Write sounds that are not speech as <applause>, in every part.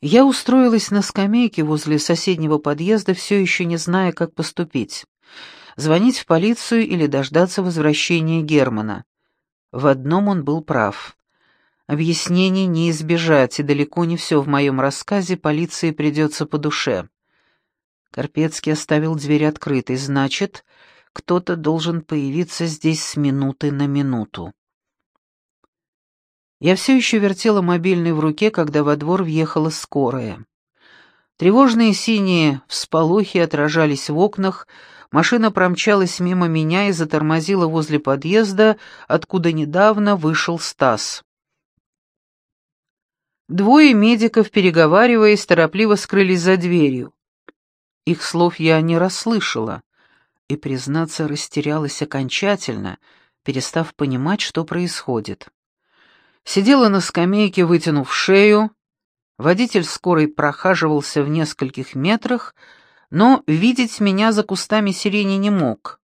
Я устроилась на скамейке возле соседнего подъезда, все еще не зная, как поступить. Звонить в полицию или дождаться возвращения Германа. В одном он был прав. Объяснений не избежать, и далеко не все в моем рассказе полиции придется по душе. Карпецкий оставил дверь открытой, значит, кто-то должен появиться здесь с минуты на минуту. Я все еще вертела мобильный в руке, когда во двор въехала скорая. Тревожные синие всполохи отражались в окнах, машина промчалась мимо меня и затормозила возле подъезда, откуда недавно вышел Стас. Двое медиков, переговариваясь, торопливо скрылись за дверью. Их слов я не расслышала и, признаться, растерялась окончательно, перестав понимать, что происходит. Сидела на скамейке, вытянув шею. Водитель скорой прохаживался в нескольких метрах, но видеть меня за кустами сирени не мог.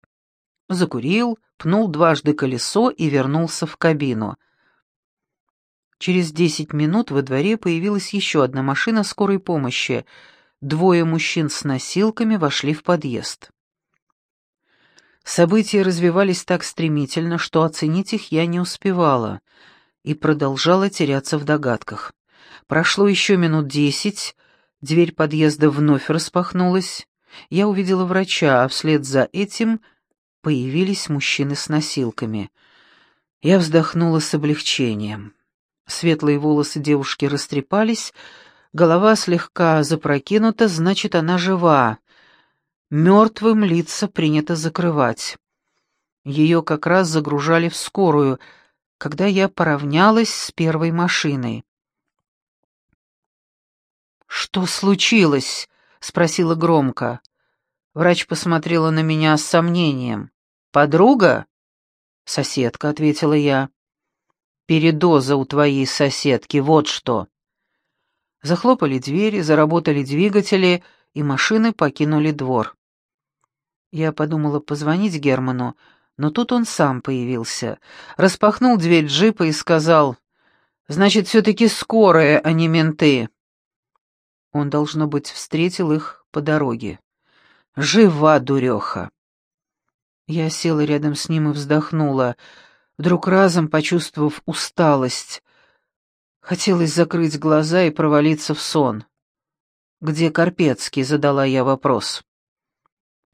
Закурил, пнул дважды колесо и вернулся в кабину. Через десять минут во дворе появилась еще одна машина скорой помощи. Двое мужчин с носилками вошли в подъезд. События развивались так стремительно, что оценить их я не успевала — и продолжала теряться в догадках. Прошло еще минут десять, дверь подъезда вновь распахнулась. Я увидела врача, а вслед за этим появились мужчины с носилками. Я вздохнула с облегчением. Светлые волосы девушки растрепались, голова слегка запрокинута, значит, она жива. Мертвым лица принято закрывать. Ее как раз загружали в скорую — когда я поравнялась с первой машиной. «Что случилось?» — спросила громко. Врач посмотрела на меня с сомнением. «Подруга?» «Соседка», — ответила я. «Передоза у твоей соседки, вот что». Захлопали двери, заработали двигатели, и машины покинули двор. Я подумала позвонить Герману, но тут он сам появился, распахнул дверь джипа и сказал, «Значит, все-таки скорая, а не менты». Он, должно быть, встретил их по дороге. «Жива, дуреха!» Я села рядом с ним и вздохнула, вдруг разом почувствовав усталость. Хотелось закрыть глаза и провалиться в сон. «Где Карпецкий?» — задала я вопрос.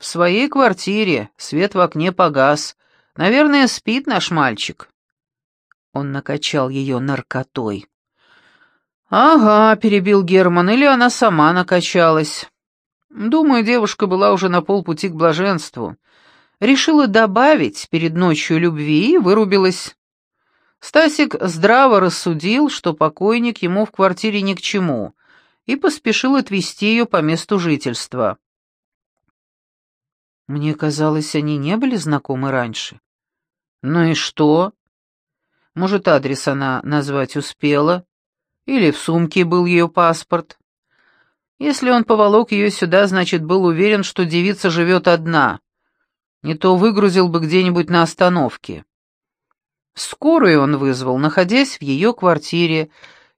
«В своей квартире, свет в окне погас. Наверное, спит наш мальчик». Он накачал ее наркотой. «Ага», — перебил Герман, — «или она сама накачалась». Думаю, девушка была уже на полпути к блаженству. Решила добавить перед ночью любви и вырубилась. Стасик здраво рассудил, что покойник ему в квартире ни к чему, и поспешил отвезти ее по месту жительства. Мне казалось, они не были знакомы раньше. Ну и что? Может, адрес она назвать успела? Или в сумке был ее паспорт? Если он поволок ее сюда, значит, был уверен, что девица живет одна. Не то выгрузил бы где-нибудь на остановке. Скорую он вызвал, находясь в ее квартире,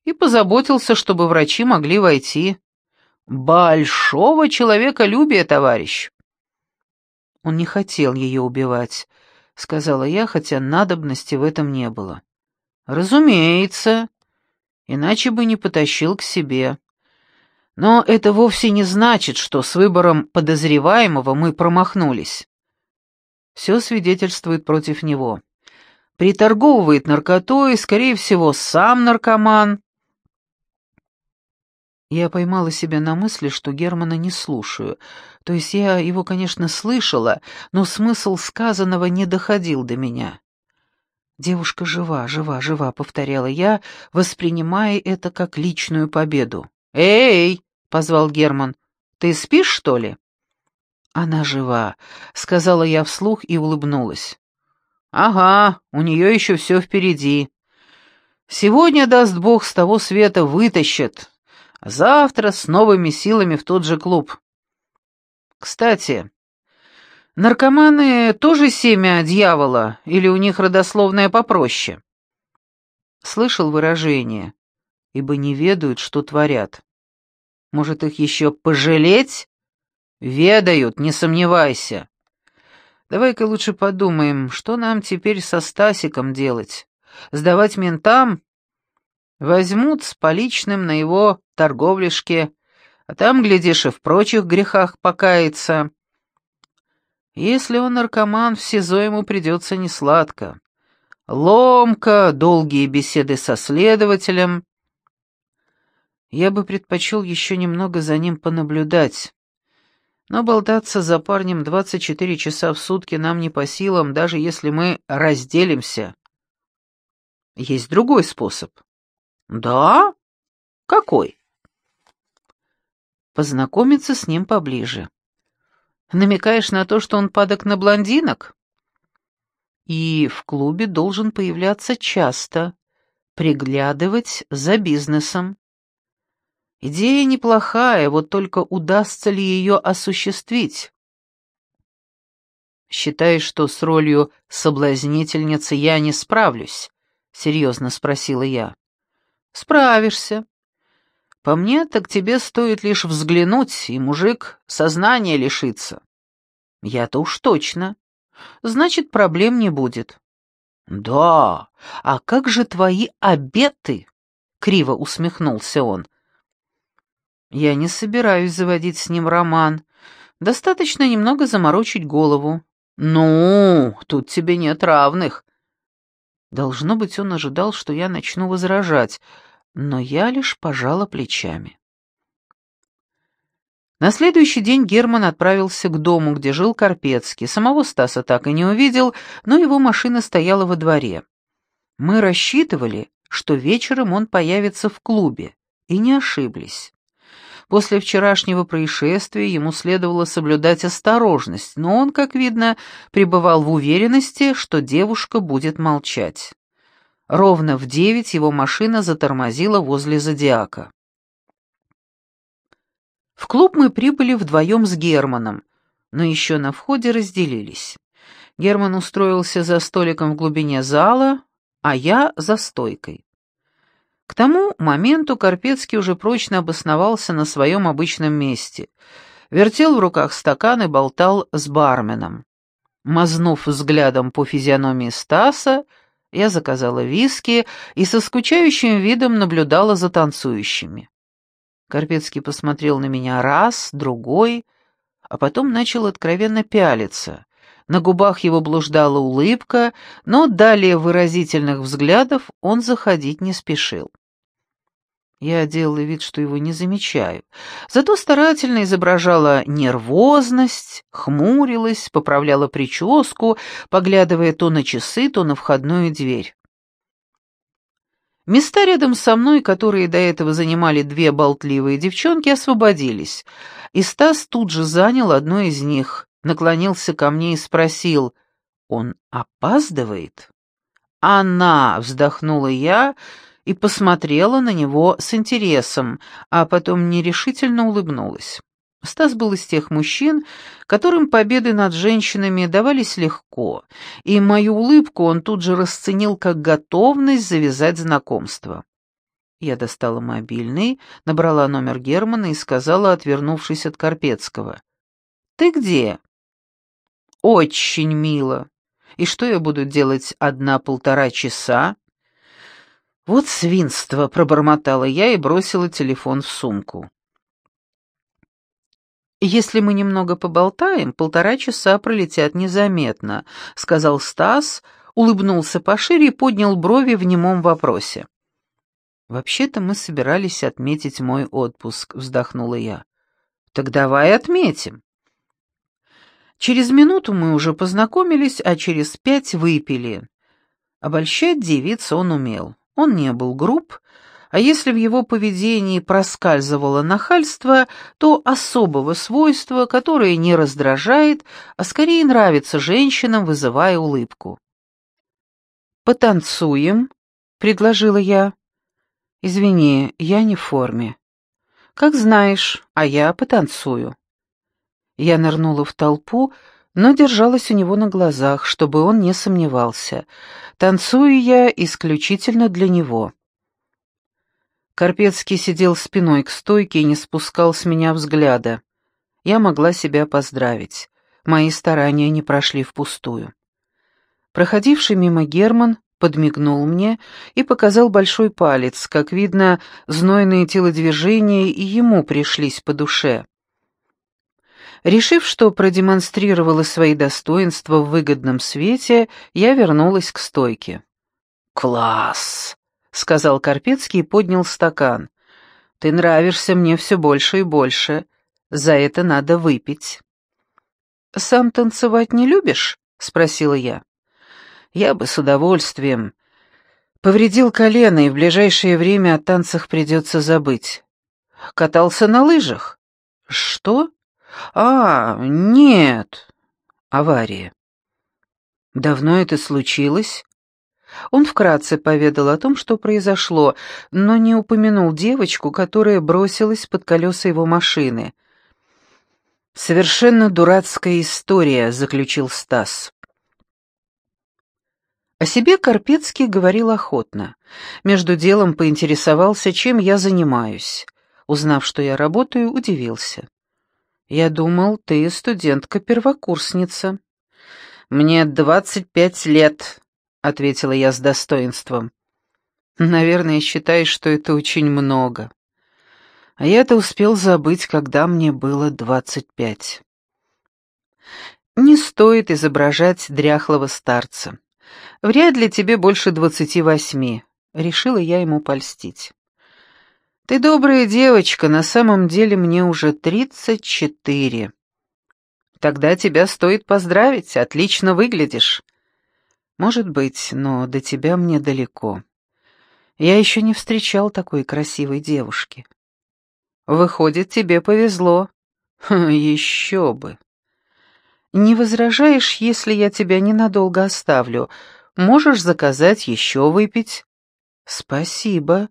и позаботился, чтобы врачи могли войти. Большого человеколюбия, товарищ. Он не хотел ее убивать, — сказала я, хотя надобности в этом не было. Разумеется, иначе бы не потащил к себе. Но это вовсе не значит, что с выбором подозреваемого мы промахнулись. Все свидетельствует против него. Приторговывает наркотой, скорее всего, сам наркоман, я поймала себя на мысли, что Германа не слушаю. То есть я его, конечно, слышала, но смысл сказанного не доходил до меня. «Девушка жива, жива, жива», — повторяла я, воспринимая это как личную победу. «Эй!» — позвал Герман. «Ты спишь, что ли?» «Она жива», — сказала я вслух и улыбнулась. «Ага, у нее еще все впереди. Сегодня, даст Бог, с того света вытащат, Завтра с новыми силами в тот же клуб. Кстати, наркоманы тоже семя дьявола, или у них родословное попроще? Слышал выражение, ибо не ведают, что творят. Может, их еще пожалеть? Ведают, не сомневайся. Давай-ка лучше подумаем, что нам теперь со Стасиком делать? Сдавать ментам? Возьмут с поличным на его торговлишке, а там, глядишь, и в прочих грехах покаяться. Если он наркоман, в СИЗО ему придется несладко. Ломка, долгие беседы со следователем. Я бы предпочел еще немного за ним понаблюдать. Но болтаться за парнем 24 часа в сутки нам не по силам, даже если мы разделимся. Есть другой способ. Да? Какой? Познакомиться с ним поближе. Намекаешь на то, что он падок на блондинок? И в клубе должен появляться часто, приглядывать за бизнесом. Идея неплохая, вот только удастся ли ее осуществить? «Считаешь, что с ролью соблазнительницы я не справлюсь?» — серьезно спросила я. «Справишься. По мне, так тебе стоит лишь взглянуть, и мужик сознания лишится». «Я-то уж точно. Значит, проблем не будет». «Да, а как же твои обеты?» — криво усмехнулся он. Я не собираюсь заводить с ним роман. Достаточно немного заморочить голову. Ну, тут тебе нет равных. Должно быть, он ожидал, что я начну возражать, но я лишь пожала плечами. На следующий день Герман отправился к дому, где жил Карпецкий. Самого Стаса так и не увидел, но его машина стояла во дворе. Мы рассчитывали, что вечером он появится в клубе, и не ошиблись. После вчерашнего происшествия ему следовало соблюдать осторожность, но он, как видно, пребывал в уверенности, что девушка будет молчать. Ровно в девять его машина затормозила возле Зодиака. В клуб мы прибыли вдвоем с Германом, но еще на входе разделились. Герман устроился за столиком в глубине зала, а я за стойкой. К тому моменту Карпецкий уже прочно обосновался на своем обычном месте. Вертел в руках стакан и болтал с барменом. Мазнув взглядом по физиономии Стаса, я заказала виски и со скучающим видом наблюдала за танцующими. Карпецкий посмотрел на меня раз, другой, а потом начал откровенно пялиться. На губах его блуждала улыбка, но далее выразительных взглядов он заходить не спешил. Я делала вид, что его не замечаю, зато старательно изображала нервозность, хмурилась, поправляла прическу, поглядывая то на часы, то на входную дверь. Места рядом со мной, которые до этого занимали две болтливые девчонки, освободились, и Стас тут же занял одну из них, наклонился ко мне и спросил, «Он опаздывает?» «Она!» — вздохнула я и посмотрела на него с интересом, а потом нерешительно улыбнулась. Стас был из тех мужчин, которым победы над женщинами давались легко, и мою улыбку он тут же расценил как готовность завязать знакомство. Я достала мобильный, набрала номер Германа и сказала, отвернувшись от Карпецкого. «Ты где?» «Очень мило. И что я буду делать одна-полтора часа?» «Вот свинство!» — пробормотала я и бросила телефон в сумку. «Если мы немного поболтаем, полтора часа пролетят незаметно», — сказал Стас, улыбнулся пошире и поднял брови в немом вопросе. «Вообще-то мы собирались отметить мой отпуск», — вздохнула я. «Так давай отметим». Через минуту мы уже познакомились, а через пять выпили. Обольщать девиц он умел. Он не был груб, а если в его поведении проскальзывало нахальство, то особого свойства, которое не раздражает, а скорее нравится женщинам, вызывая улыбку. «Потанцуем», — предложила я. «Извини, я не в форме». «Как знаешь, а я потанцую». Я нырнула в толпу, но держалась у него на глазах, чтобы он не сомневался. Танцую я исключительно для него. Карпецкий сидел спиной к стойке и не спускал с меня взгляда. Я могла себя поздравить. Мои старания не прошли впустую. Проходивший мимо Герман подмигнул мне и показал большой палец. Как видно, знойные телодвижения и ему пришлись по душе. Решив, что продемонстрировала свои достоинства в выгодном свете, я вернулась к стойке. «Класс!» — сказал Карпецкий и поднял стакан. «Ты нравишься мне все больше и больше. За это надо выпить». «Сам танцевать не любишь?» — спросила я. «Я бы с удовольствием. Повредил колено, и в ближайшее время о танцах придется забыть. Катался на лыжах». «Что?» «А, нет. Авария». «Давно это случилось?» Он вкратце поведал о том, что произошло, но не упомянул девочку, которая бросилась под колеса его машины. «Совершенно дурацкая история», — заключил Стас. О себе Карпецкий говорил охотно. Между делом поинтересовался, чем я занимаюсь. Узнав, что я работаю, удивился. «Я думал, ты студентка-первокурсница». «Мне двадцать пять лет», — ответила я с достоинством. «Наверное, считаешь, что это очень много. А я-то успел забыть, когда мне было двадцать пять». «Не стоит изображать дряхлого старца. Вряд ли тебе больше двадцати восьми», — решила я ему польстить. Ты добрая девочка, на самом деле мне уже тридцать четыре. Тогда тебя стоит поздравить, отлично выглядишь. Может быть, но до тебя мне далеко. Я еще не встречал такой красивой девушки. Выходит, тебе повезло. еще бы. Не возражаешь, если я тебя ненадолго оставлю? Можешь заказать еще выпить? Спасибо.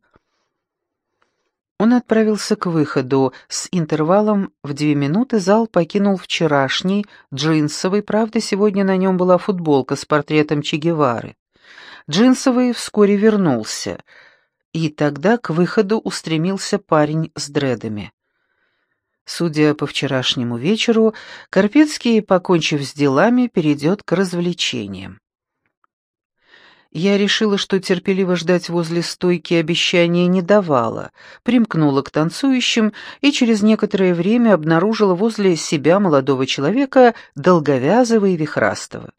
Он отправился к выходу. С интервалом в две минуты зал покинул вчерашний, джинсовый, правда, сегодня на нем была футболка с портретом Че Гевары. Джинсовый вскоре вернулся, и тогда к выходу устремился парень с дредами. Судя по вчерашнему вечеру, Карпецкий, покончив с делами, перейдет к развлечениям. Я решила, что терпеливо ждать возле стойки обещания не давала, примкнула к танцующим и через некоторое время обнаружила возле себя молодого человека, долговязого и вихрастого.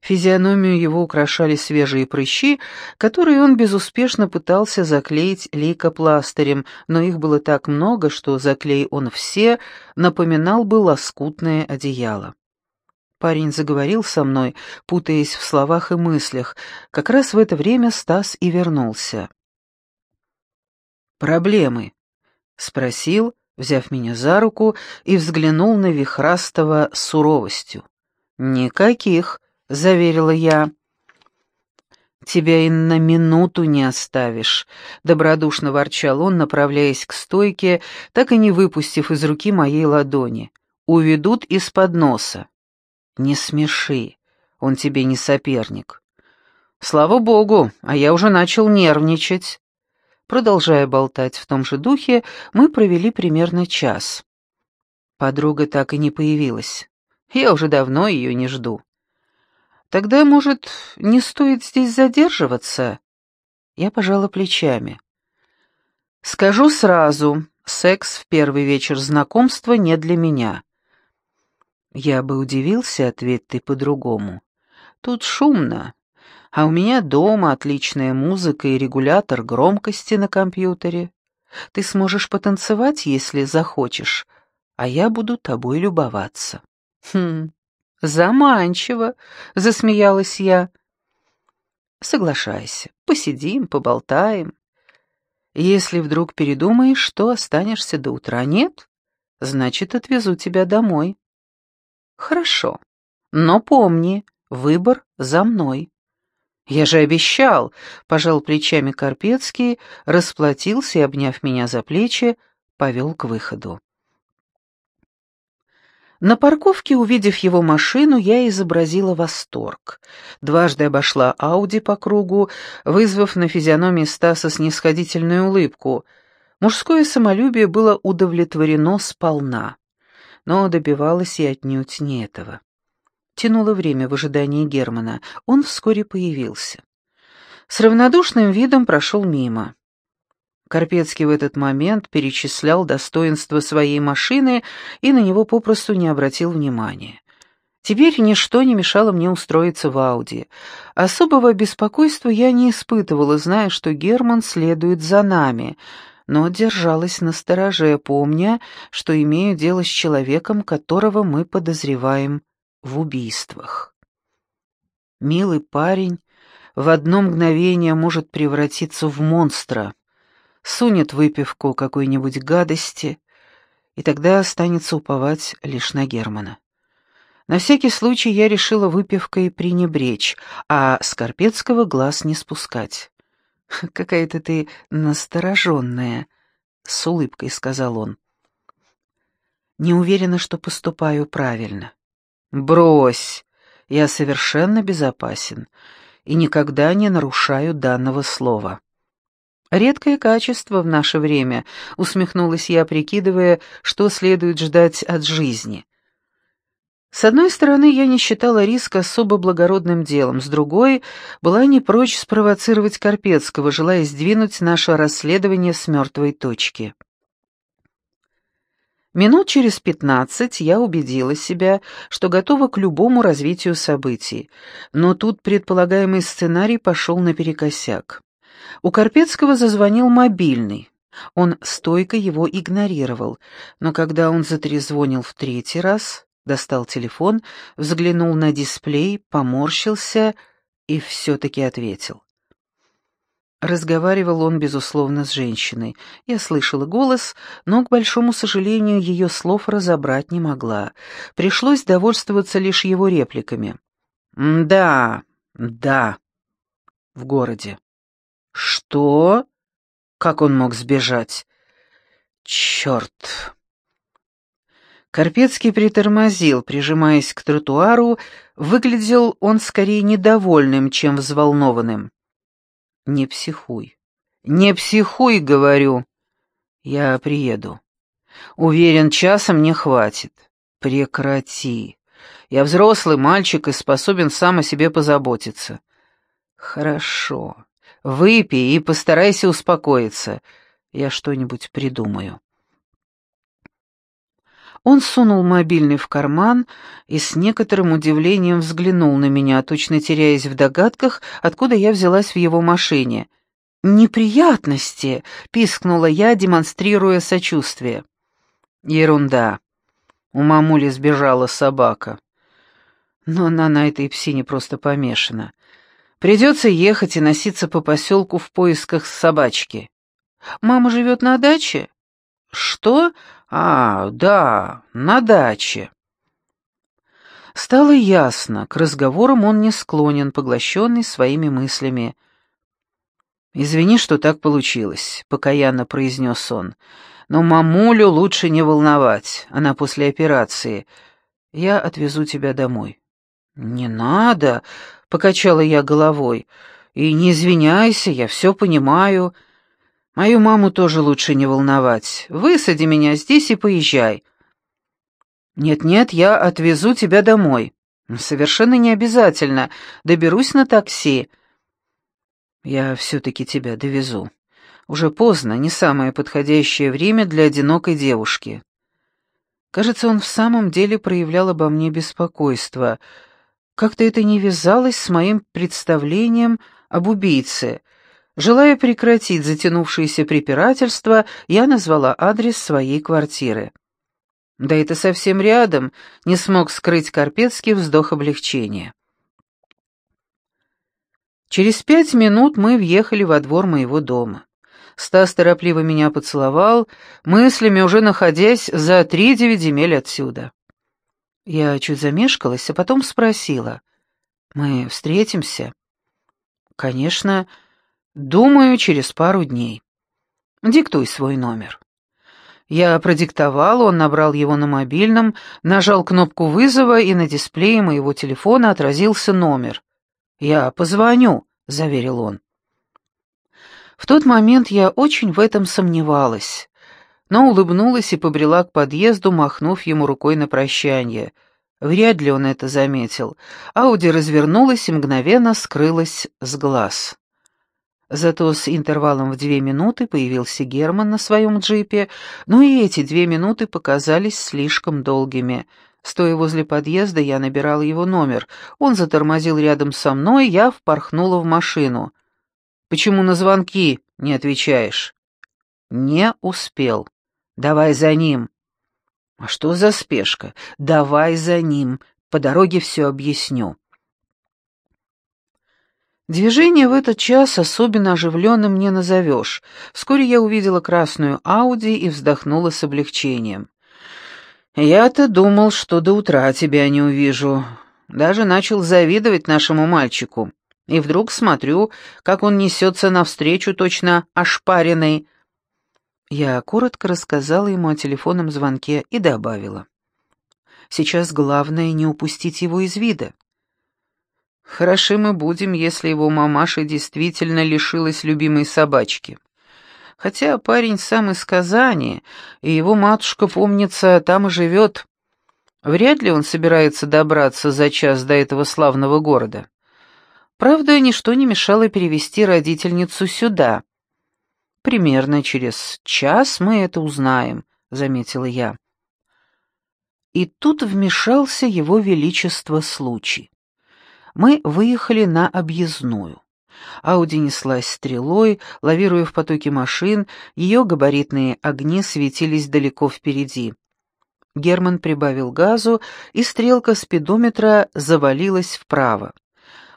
Физиономию его украшали свежие прыщи, которые он безуспешно пытался заклеить лейкопластырем, но их было так много, что заклей он все, напоминал бы лоскутное одеяло. Парень заговорил со мной, путаясь в словах и мыслях. Как раз в это время Стас и вернулся. «Проблемы?» — спросил, взяв меня за руку, и взглянул на Вихрастова с суровостью. «Никаких», — заверила я. «Тебя и на минуту не оставишь», — добродушно ворчал он, направляясь к стойке, так и не выпустив из руки моей ладони. «Уведут из-под носа». «Не смеши, он тебе не соперник». «Слава богу, а я уже начал нервничать». Продолжая болтать в том же духе, мы провели примерно час. Подруга так и не появилась. Я уже давно ее не жду. Тогда, может, не стоит здесь задерживаться? Я пожала плечами. Скажу сразу, секс в первый вечер знакомства не для меня. Я бы удивился, ответь ты по-другому. Тут шумно, а у меня дома отличная музыка и регулятор громкости на компьютере. Ты сможешь потанцевать, если захочешь, а я буду тобой любоваться». «Хм, заманчиво», — засмеялась я. «Соглашайся, посидим, поболтаем. Если вдруг передумаешь, то останешься до утра, нет? Значит, отвезу тебя домой». «Хорошо. Но помни, выбор за мной». «Я же обещал», — пожал плечами Карпецкий, расплатился и, обняв меня за плечи, повел к выходу. На парковке, увидев его машину, я изобразила восторг. Дважды обошла Ауди по кругу, вызвав на физиономии Стаса снисходительную улыбку — Мужское самолюбие было удовлетворено сполна, но добивалось и отнюдь не этого. Тянуло время в ожидании Германа, он вскоре появился. С равнодушным видом прошел мимо. Карпецкий в этот момент перечислял достоинства своей машины и на него попросту не обратил внимания. Теперь ничто не мешало мне устроиться в Ауди. Особого беспокойства я не испытывала, зная, что Герман следует за нами, но держалась на стороже, помня, что имею дело с человеком, которого мы подозреваем в убийствах. Милый парень в одно мгновение может превратиться в монстра — сунет выпивку какой-нибудь гадости, и тогда останется уповать лишь на Германа. На всякий случай я решила выпивкой пренебречь, а Скорпецкого глаз не спускать. <laughs> «Какая-то ты настороженная», — с улыбкой сказал он. «Не уверена, что поступаю правильно». «Брось, я совершенно безопасен и никогда не нарушаю данного слова». «Редкое качество в наше время», — усмехнулась я, прикидывая, что следует ждать от жизни. С одной стороны, я не считала риск особо благородным делом, с другой, была не прочь спровоцировать Карпецкого, желая сдвинуть наше расследование с мертвой точки. Минут через пятнадцать я убедила себя, что готова к любому развитию событий, но тут предполагаемый сценарий пошел наперекосяк. У Карпецкого зазвонил мобильный. Он стойко его игнорировал, но когда он затрезвонил в третий раз, достал телефон, взглянул на дисплей, поморщился и все-таки ответил. Разговаривал он, безусловно, с женщиной. Я слышала голос, но, к большому сожалению, ее слов разобрать не могла. Пришлось довольствоваться лишь его репликами. «Да, да, в городе». «Что? Как он мог сбежать?» «Черт!» Карпецкий притормозил, прижимаясь к тротуару, выглядел он скорее недовольным, чем взволнованным. «Не психуй. Не психуй, говорю. Я приеду. Уверен, часа мне хватит. Прекрати. Я взрослый мальчик и способен сам о себе позаботиться. Хорошо. Выпей и постарайся успокоиться. Я что-нибудь придумаю». Он сунул мобильный в карман и с некоторым удивлением взглянул на меня, точно теряясь в догадках, откуда я взялась в его машине. «Неприятности!» — пискнула я, демонстрируя сочувствие. «Ерунда. У мамули сбежала собака. Но она на этой псине просто помешана. Придется ехать и носиться по поселку в поисках собачки. Мама живет на даче? Что? А, да, на даче. Стало ясно, к разговорам он не склонен, поглощенный своими мыслями. «Извини, что так получилось», — покаянно произнес он. «Но мамулю лучше не волновать, она после операции. Я отвезу тебя домой». «Не надо», Покачала я головой. «И не извиняйся, я все понимаю. Мою маму тоже лучше не волновать. Высади меня здесь и поезжай». «Нет-нет, я отвезу тебя домой». «Совершенно не обязательно. Доберусь на такси». «Я все-таки тебя довезу. Уже поздно, не самое подходящее время для одинокой девушки». Кажется, он в самом деле проявлял обо мне беспокойство — как-то это не вязалось с моим представлением об убийце. Желая прекратить затянувшееся препирательство, я назвала адрес своей квартиры. Да это совсем рядом, не смог скрыть Карпецкий вздох облегчения. Через пять минут мы въехали во двор моего дома. Стас торопливо меня поцеловал, мыслями уже находясь за три-девять земель отсюда. Я чуть замешкалась, а потом спросила. «Мы встретимся?» «Конечно. Думаю, через пару дней. Диктуй свой номер». Я продиктовал, он набрал его на мобильном, нажал кнопку вызова, и на дисплее моего телефона отразился номер. «Я позвоню», — заверил он. В тот момент я очень в этом сомневалась, но улыбнулась и побрела к подъезду, махнув ему рукой на прощание. Вряд ли он это заметил. Ауди развернулась и мгновенно скрылась с глаз. Зато с интервалом в две минуты появился Герман на своем джипе, но и эти две минуты показались слишком долгими. Стоя возле подъезда, я набирала его номер. Он затормозил рядом со мной, я впорхнула в машину. «Почему на звонки не отвечаешь?» «Не успел. Давай за ним». «А что за спешка? Давай за ним. По дороге все объясню». Движение в этот час особенно оживленным не назовешь. Вскоре я увидела красную Ауди и вздохнула с облегчением. «Я-то думал, что до утра тебя не увижу. Даже начал завидовать нашему мальчику. И вдруг смотрю, как он несется навстречу точно ошпаренный». Я коротко рассказала ему о телефонном звонке и добавила. «Сейчас главное не упустить его из вида». Хороши мы будем, если его мамаша действительно лишилась любимой собачки. Хотя парень сам из Казани, и его матушка, помнится, там и живет. Вряд ли он собирается добраться за час до этого славного города. Правда, ничто не мешало перевести родительницу сюда. Примерно через час мы это узнаем, заметила я. И тут вмешался его величество случай мы выехали на объездную. Ауди неслась стрелой, лавируя в потоке машин, ее габаритные огни светились далеко впереди. Герман прибавил газу, и стрелка спидометра завалилась вправо.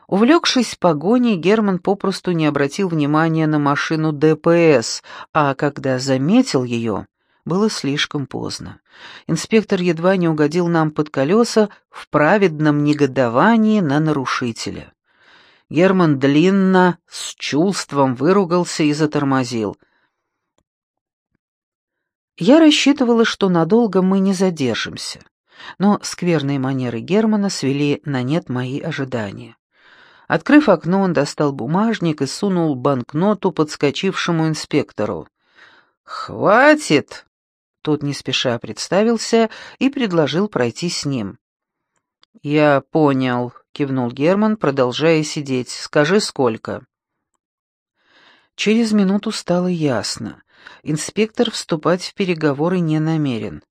Увлекшись погоней, Герман попросту не обратил внимания на машину ДПС, а когда заметил ее, было слишком поздно. Инспектор едва не угодил нам под колеса в праведном негодовании на нарушителя. Герман длинно, с чувством выругался и затормозил. Я рассчитывала, что надолго мы не задержимся, но скверные манеры Германа свели на нет мои ожидания. Открыв окно, он достал бумажник и сунул банкноту подскочившему инспектору. «Хватит!» Тот не спеша представился и предложил пройти с ним. «Я понял», — кивнул Герман, продолжая сидеть. «Скажи, сколько?» Через минуту стало ясно. Инспектор вступать в переговоры не намерен.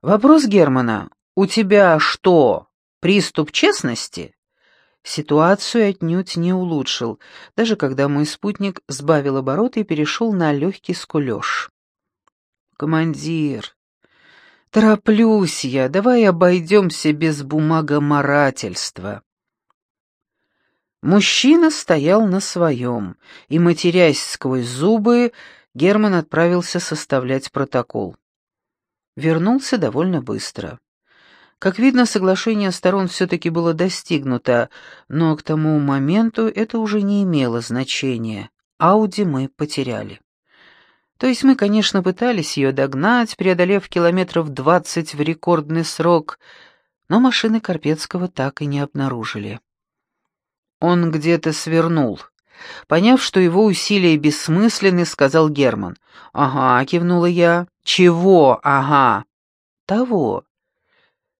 «Вопрос Германа. У тебя что, приступ честности?» Ситуацию отнюдь не улучшил, даже когда мой спутник сбавил обороты и перешел на легкий скулеж. «Командир, тороплюсь я, давай обойдемся без бумагоморательства». Мужчина стоял на своем, и, матерясь сквозь зубы, Герман отправился составлять протокол. Вернулся довольно быстро. Как видно, соглашение сторон все-таки было достигнуто, но к тому моменту это уже не имело значения. Ауди мы потеряли. То есть мы, конечно, пытались ее догнать, преодолев километров двадцать в рекордный срок, но машины Карпецкого так и не обнаружили. Он где-то свернул. Поняв, что его усилия бессмысленны, сказал Герман. «Ага», — кивнула я. «Чего ага?» «Того».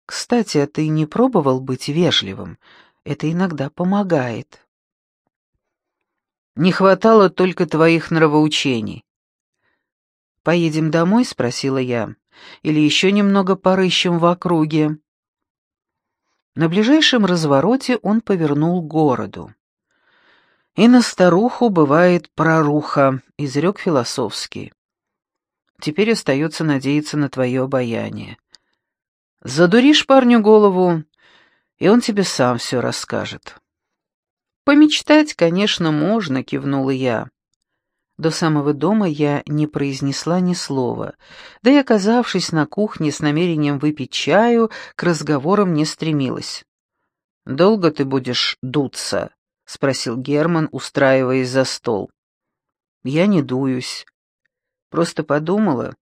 «Кстати, а ты не пробовал быть вежливым? Это иногда помогает». «Не хватало только твоих нравоучений. «Поедем домой?» — спросила я. «Или еще немного порыщем в округе?» На ближайшем развороте он повернул к городу. «И на старуху бывает проруха», — изрек философский. «Теперь остается надеяться на твое обаяние. Задуришь парню голову, и он тебе сам все расскажет». «Помечтать, конечно, можно», — кивнула я. До самого дома я не произнесла ни слова, да и, оказавшись на кухне с намерением выпить чаю, к разговорам не стремилась. «Долго ты будешь дуться?» — спросил Герман, устраиваясь за стол. «Я не дуюсь. Просто подумала,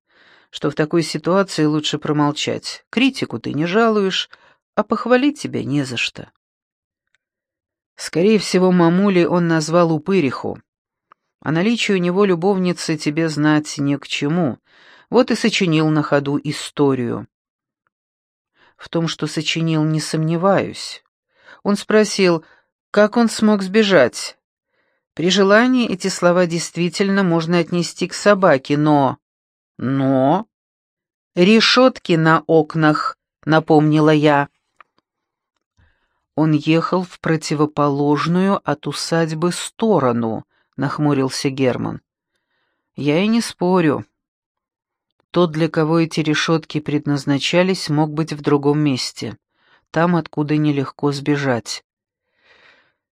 что в такой ситуации лучше промолчать. Критику ты не жалуешь, а похвалить тебя не за что». Скорее всего, мамулей он назвал упыриху. О наличии у него любовницы тебе знать не к чему. Вот и сочинил на ходу историю. В том, что сочинил, не сомневаюсь. Он спросил, как он смог сбежать. При желании эти слова действительно можно отнести к собаке, но... Но... Решетки на окнах, напомнила я. Он ехал в противоположную от усадьбы сторону, нахмурился Герман. Я и не спорю. Тот, для кого эти решетки предназначались, мог быть в другом месте, там, откуда нелегко сбежать.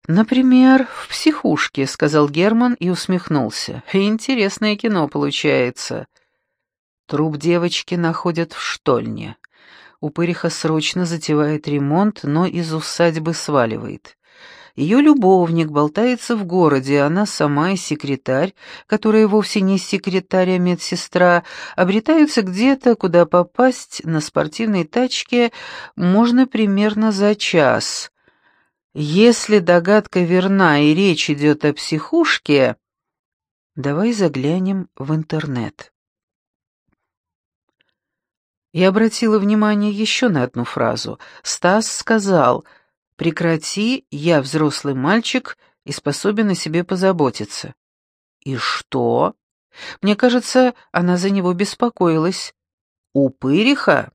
«Например, в психушке», — сказал Герман и усмехнулся. «Интересное кино получается». Труп девочки находят в штольне. Упыриха срочно затевает ремонт, но из усадьбы сваливает. Ее любовник болтается в городе, она сама и секретарь, которая вовсе не секретарь, а медсестра, обретаются где-то, куда попасть на спортивной тачке можно примерно за час. Если догадка верна и речь идет о психушке, давай заглянем в интернет. Я обратила внимание еще на одну фразу. Стас сказал — Прекрати, я взрослый мальчик и способен о себе позаботиться. И что? Мне кажется, она за него беспокоилась. Упыриха?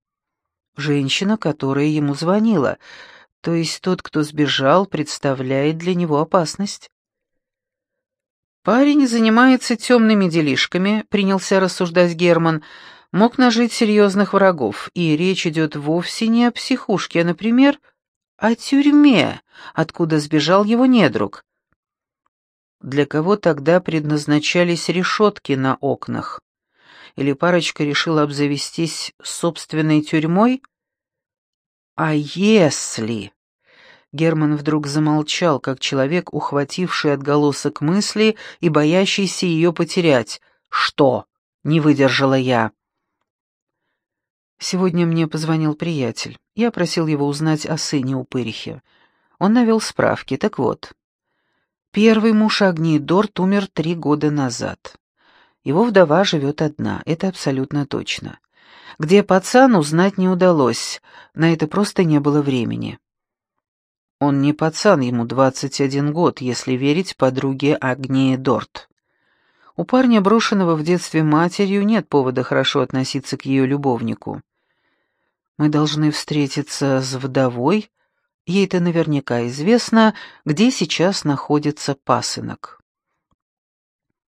Женщина, которая ему звонила. То есть тот, кто сбежал, представляет для него опасность. Парень занимается темными делишками, принялся рассуждать Герман, мог нажить серьезных врагов, и речь идет вовсе не о психушке, а, например, о тюрьме, откуда сбежал его недруг. Для кого тогда предназначались решетки на окнах? Или парочка решила обзавестись собственной тюрьмой? А если... Герман вдруг замолчал, как человек, ухвативший отголосок мысли и боящийся ее потерять. «Что?» — не выдержала я. Сегодня мне позвонил приятель. Я просил его узнать о сыне Упырихе. Он навел справки. Так вот, первый муж Агнии Дорт умер три года назад. Его вдова живет одна, это абсолютно точно. Где пацан, узнать не удалось, на это просто не было времени. Он не пацан, ему 21 год, если верить подруге Агнии Дорт. У парня, брошенного в детстве матерью, нет повода хорошо относиться к ее любовнику. Мы должны встретиться с вдовой, ей-то наверняка известно, где сейчас находится пасынок.